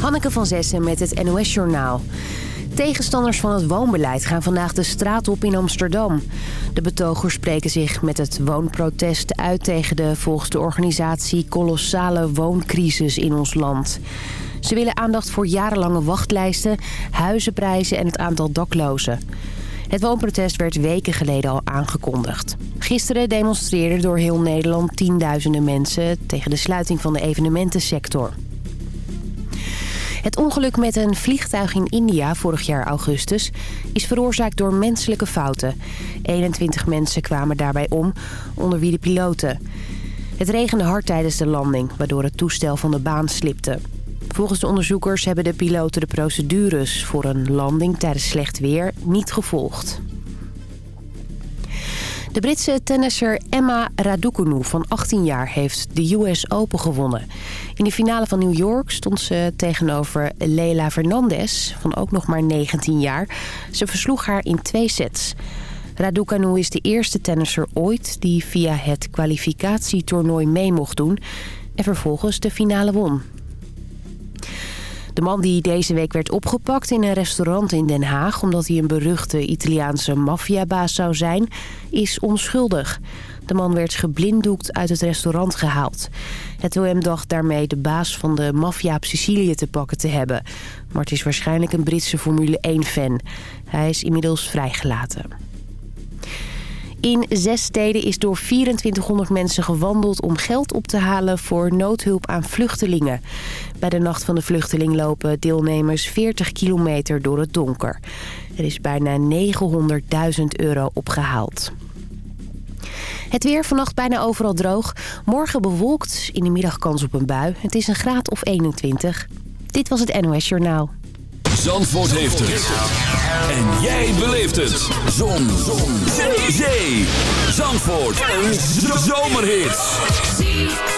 Hanneke van Zessen met het NOS Journaal. Tegenstanders van het woonbeleid gaan vandaag de straat op in Amsterdam. De betogers spreken zich met het woonprotest uit tegen de volgens de organisatie kolossale wooncrisis in ons land. Ze willen aandacht voor jarenlange wachtlijsten, huizenprijzen en het aantal daklozen. Het woonprotest werd weken geleden al aangekondigd. Gisteren demonstreerden door heel Nederland tienduizenden mensen tegen de sluiting van de evenementensector. Het ongeluk met een vliegtuig in India vorig jaar augustus is veroorzaakt door menselijke fouten. 21 mensen kwamen daarbij om, onder wie de piloten. Het regende hard tijdens de landing, waardoor het toestel van de baan slipte. Volgens de onderzoekers hebben de piloten de procedures voor een landing tijdens slecht weer niet gevolgd. De Britse tennisser Emma Raducanu van 18 jaar heeft de US Open gewonnen. In de finale van New York stond ze tegenover Leila Fernandez van ook nog maar 19 jaar. Ze versloeg haar in twee sets. Raducanu is de eerste tennisser ooit die via het kwalificatietoernooi mee mocht doen... en vervolgens de finale won. De man die deze week werd opgepakt in een restaurant in Den Haag... omdat hij een beruchte Italiaanse maffiabaas zou zijn, is onschuldig. De man werd geblinddoekt uit het restaurant gehaald. Het OM dacht daarmee de baas van de maffia op Sicilië te pakken te hebben. Maar het is waarschijnlijk een Britse Formule 1-fan. Hij is inmiddels vrijgelaten. In zes steden is door 2400 mensen gewandeld om geld op te halen voor noodhulp aan vluchtelingen. Bij de Nacht van de Vluchteling lopen deelnemers 40 kilometer door het donker. Er is bijna 900.000 euro opgehaald. Het weer vannacht bijna overal droog. Morgen bewolkt, in de middag kans op een bui. Het is een graad of 21. Dit was het NOS Journaal. Zandvoort heeft het. En jij beleeft het. Zon. Zon. Zee. Zandvoort. Een zomerhit.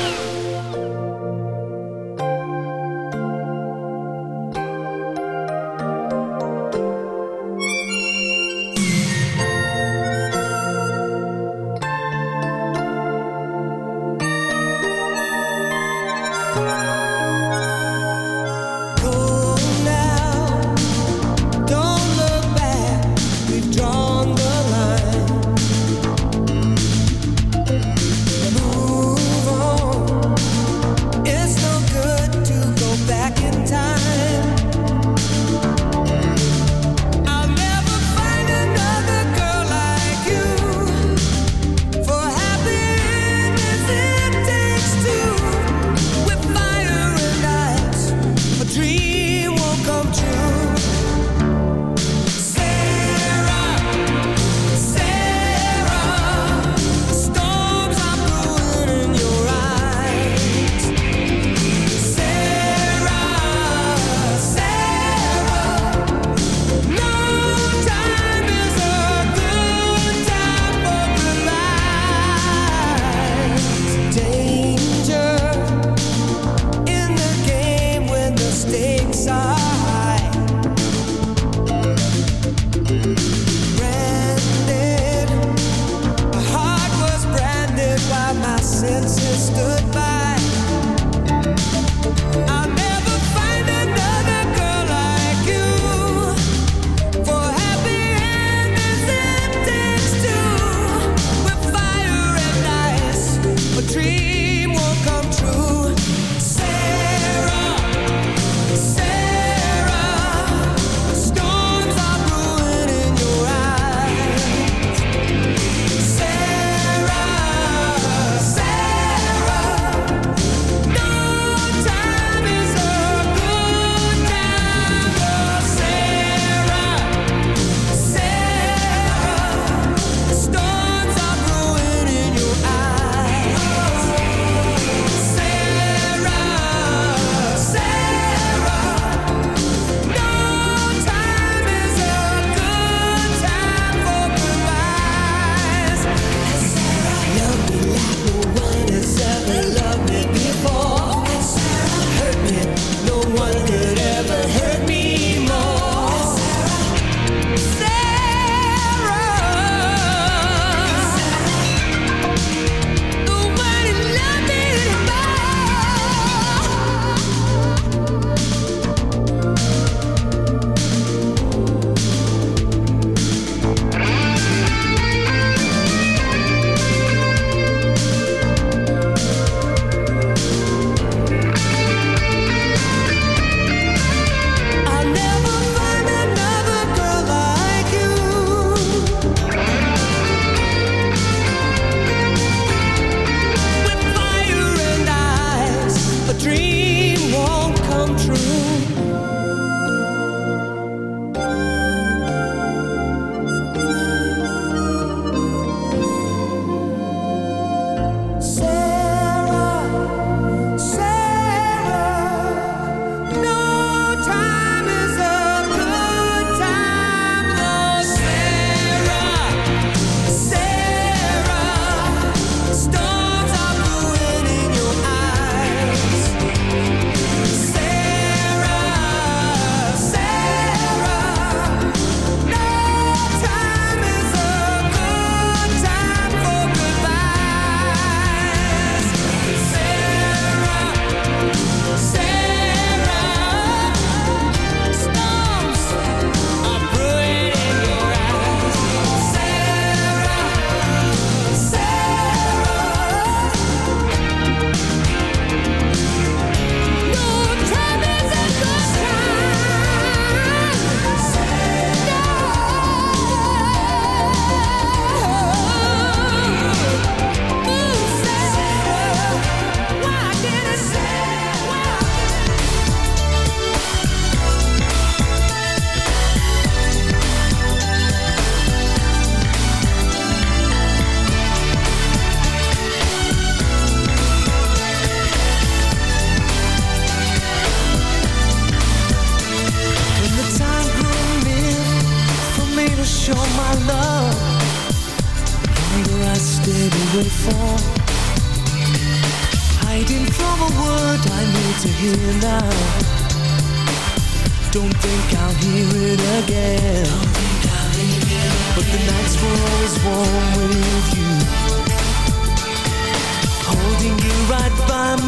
senses goodbye.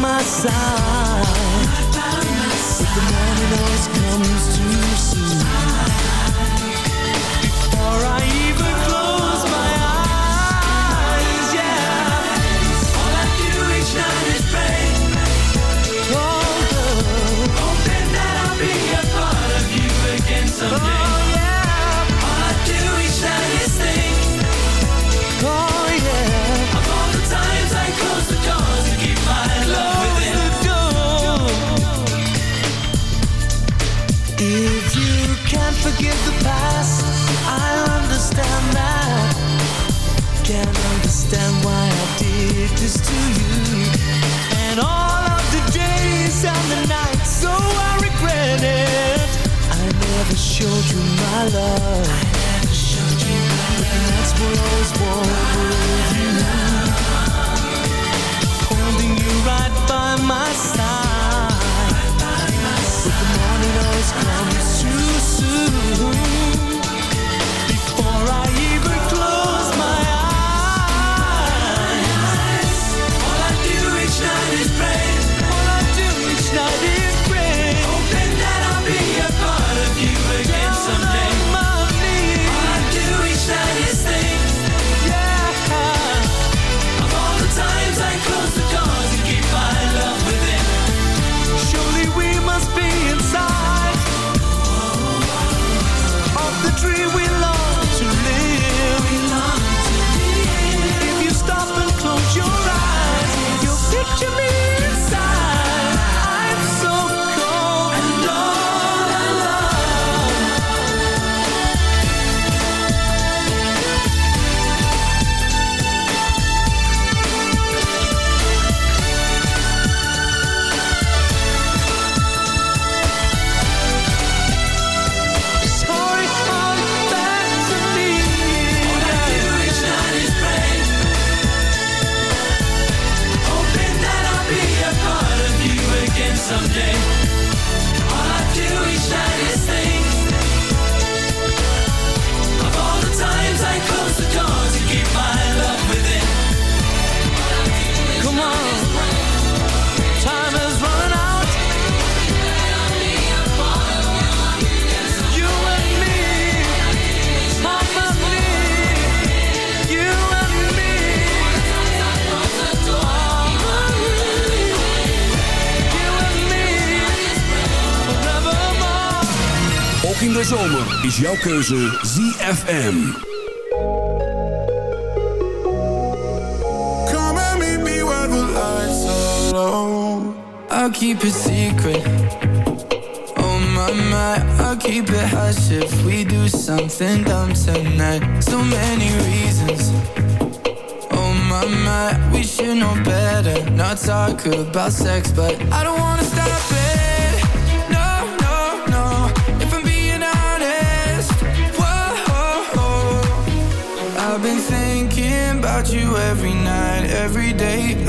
My side. But the morning always comes too soon jouw keuze ZFM. Come and meet me where the lights are low. I'll keep it secret. Oh my my, I'll keep it hush if we do something dumb tonight. So many reasons. Oh my my, we should know better. Not talk about sex, but I don't wanna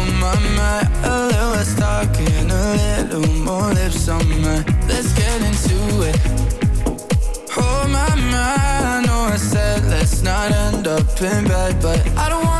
Oh my my, a little less talking, a little more lips on my. Let's get into it. Oh my my, I know I said let's not end up in bed, but I don't wanna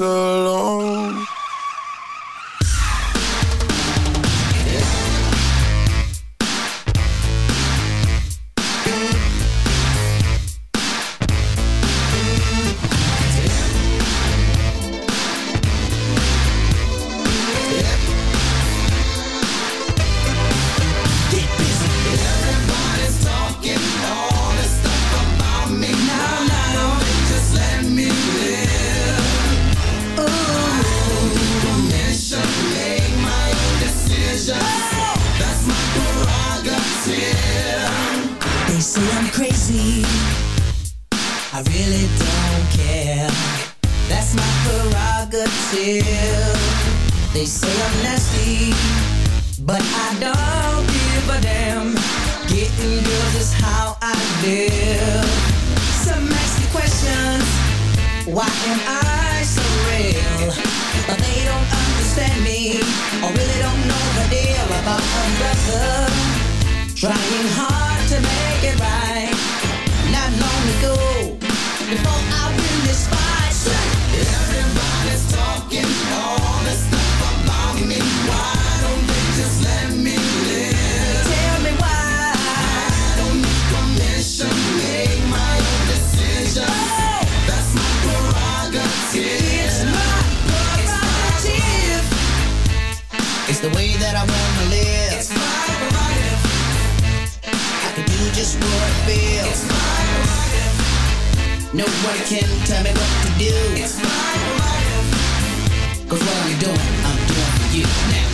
alone. Am I so real? But they don't understand me really don't know the deal About brother Trying hard Nobody can tell me what to do. It's my life. Cause what I'm doing, I'm doing for you now.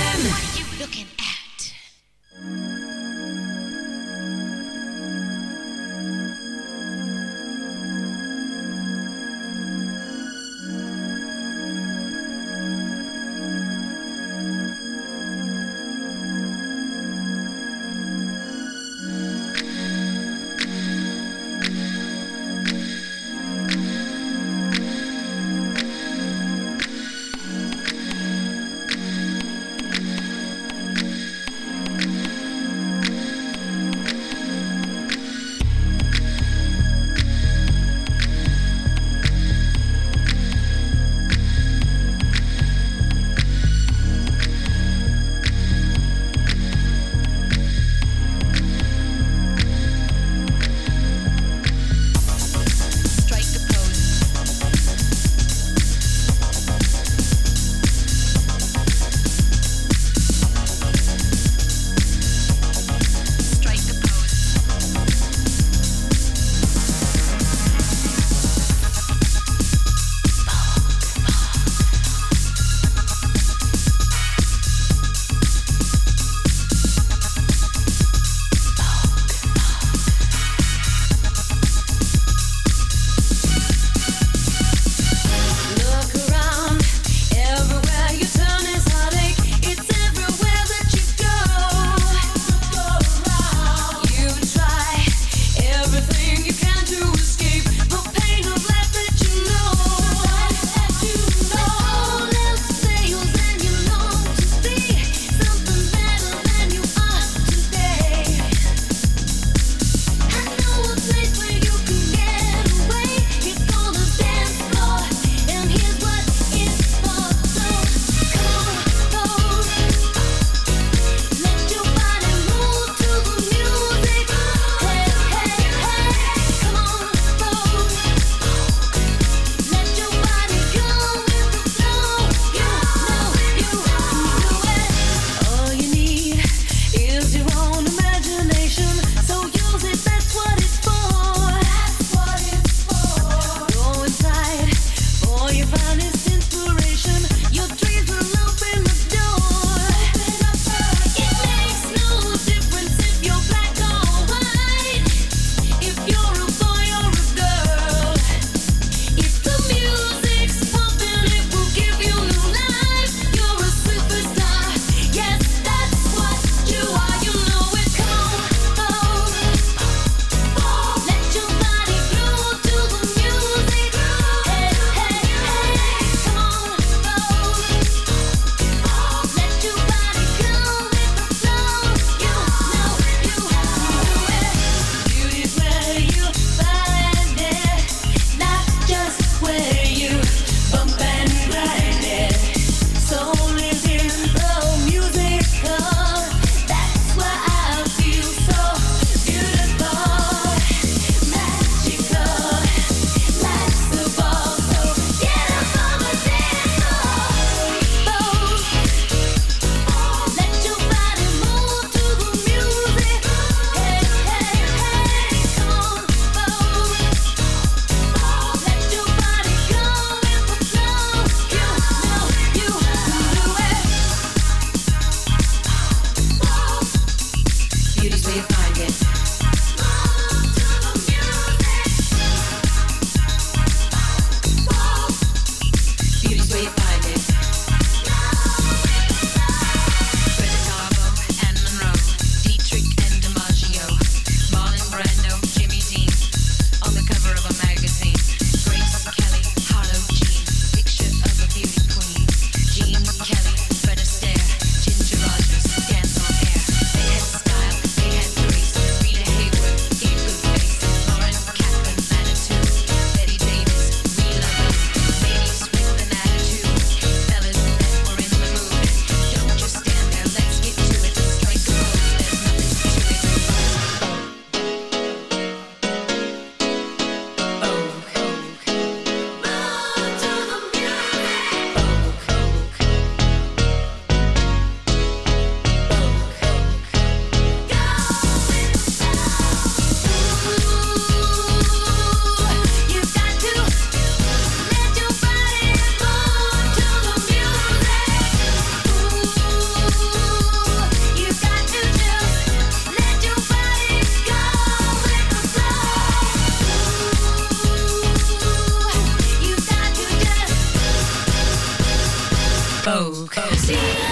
oh Faux.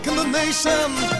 Rocking the nation.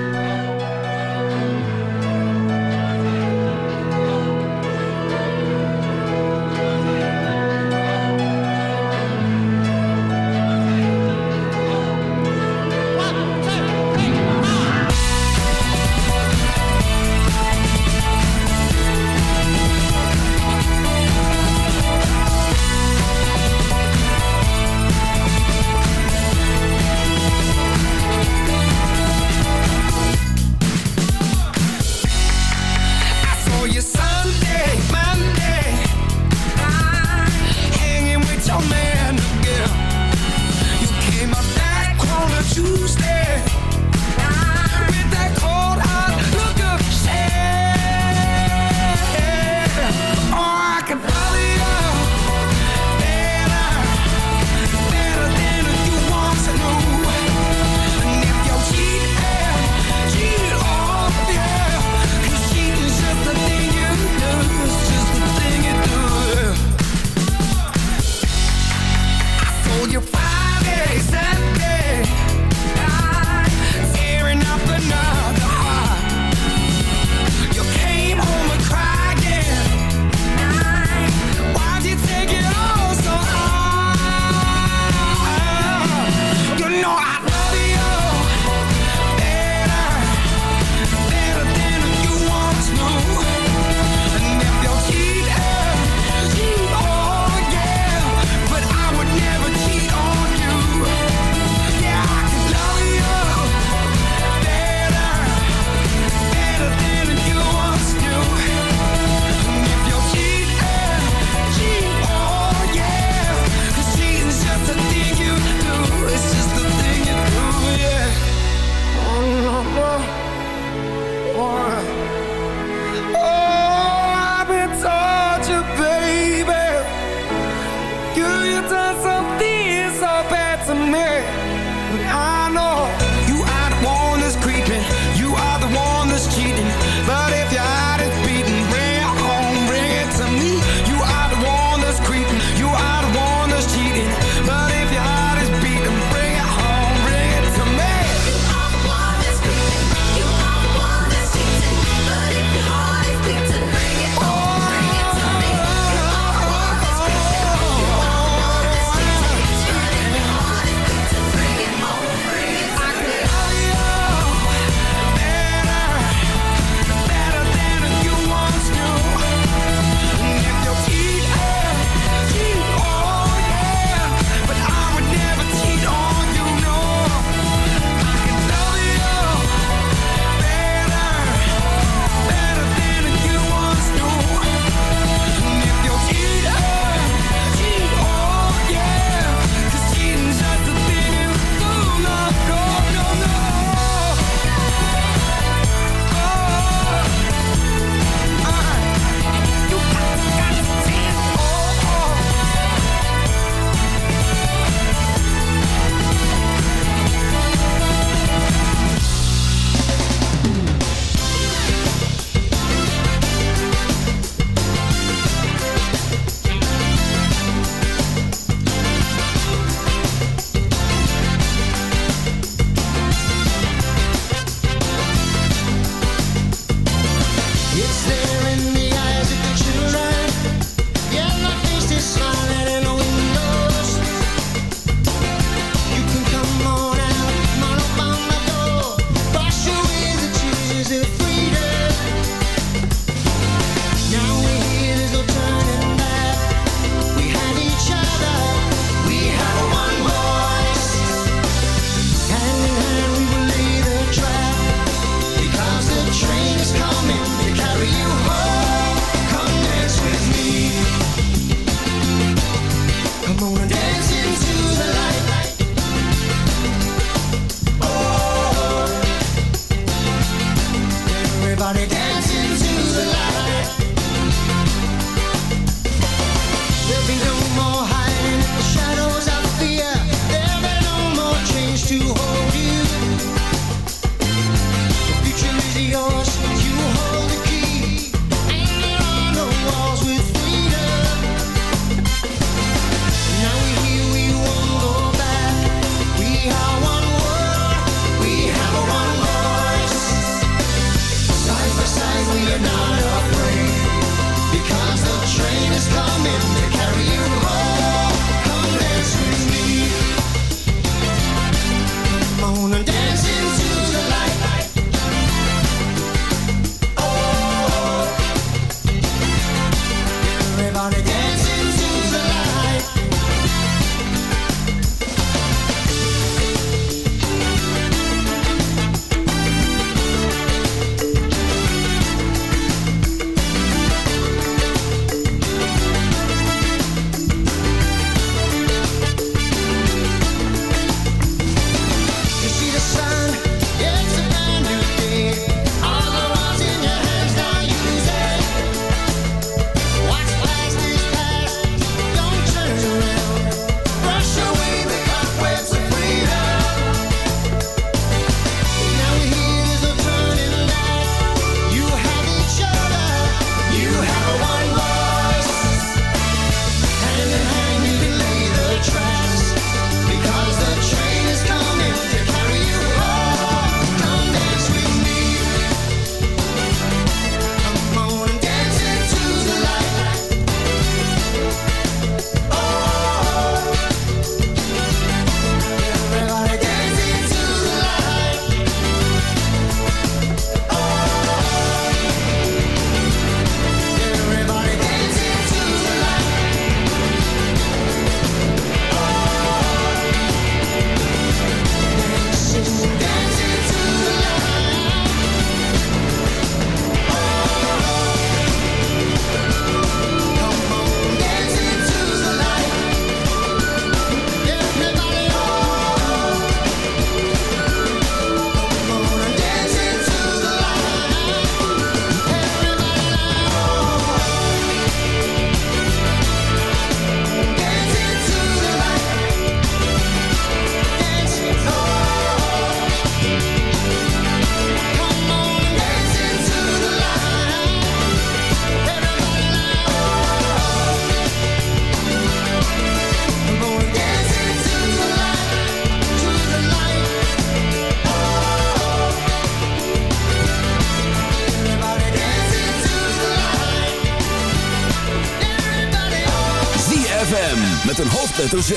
hoofdletter Z.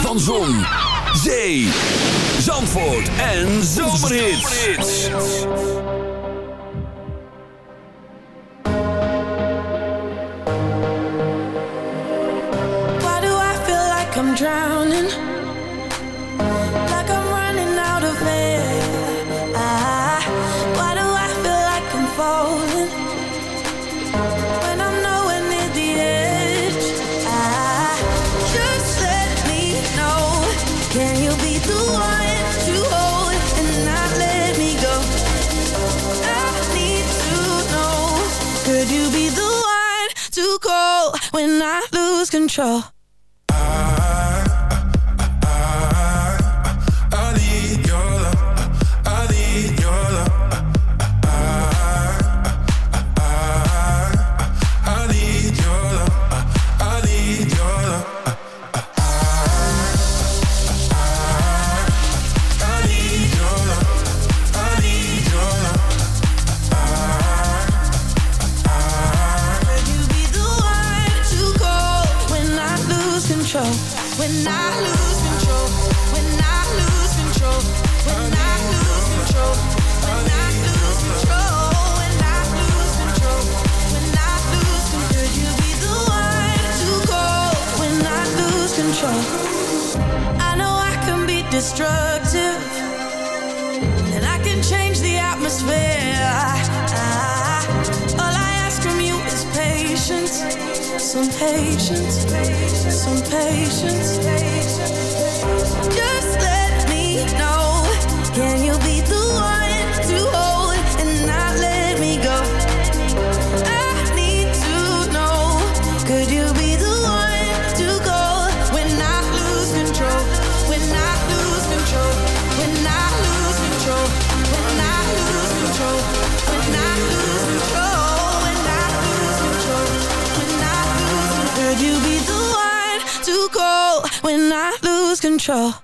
Van Zon, Zee, Zandvoort en Zomerhits. Why do I feel like I'm drowning? control. when I lose control.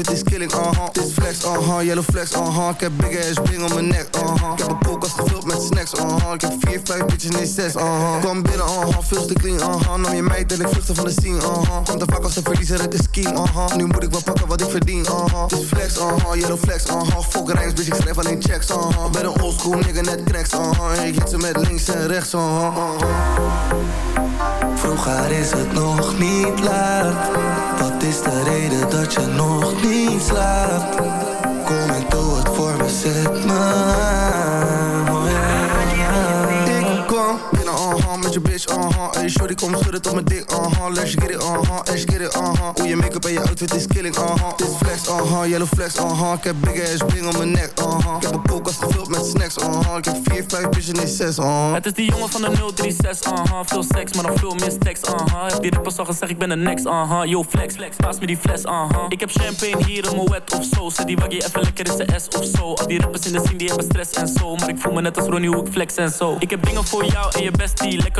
Make-up en je uh-huh, yellow flex, uh-huh. Ik heb big ass bling om mijn nek, uh-huh. Ik heb een koelkast gevuld met snacks, uh-huh. Ik heb vier, vijf bitches, nee zes, uh-huh. Kwam binnen, uh-huh, veel te clean, uh-huh. Nam je meid en ik vluchtte van de scene, uh-huh. Komt te vaak als een verliezer uit de scheme, uh-huh. Nu moet ik wel pakken wat ik verdien, uh-huh. This flex, uh-huh, yellow flex, uh-huh. Fuck rijks, bitch, ik schrijf alleen checks, uh-huh. Ben een oldschool nigga, net cracks, uh-huh. Ik hit ze met links en rechts, uh-huh. Vroeger is het nog niet laat. Wat is de reden dat je nog niet slaapt? Kom en doe het voor me, zet me met je bitch, uh-huh. Hey, shorty, kom schudden tot mijn dik, uh-huh. Let's get it, uh-huh, let's get it, uh-huh. Hoe je make-up en je outfit is killing, uh-huh. Dit flex, uh-huh, yellow flex, uh-huh. Ik heb big ass bling om mijn nek, uh-huh. Ik heb een koelkast gevuld met snacks, uh-huh. Ik heb vier, vijf bitches, nee zes, uh-huh. Het is die jongen van de 036, uh-huh. Veel seks, maar nog veel meer uh-huh. Heb die rappers al gezegd, ik ben de next, uh-huh. Yo, flex, flex, paas me die fles, uh-huh. Ik heb champagne hier in mijn wet of zo. Zet die waggie even lekker in zijn S of zo. Al die rappers in de scene, die hebben stress en zo. Maar ik voel me net als Ronnie, hoe ik flex en zo. Ik heb dingen voor jou en je bestie. Lekker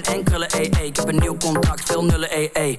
en krullen, ee. Ik heb een nieuw contract, veel nullen, ee, ee.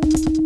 Bye.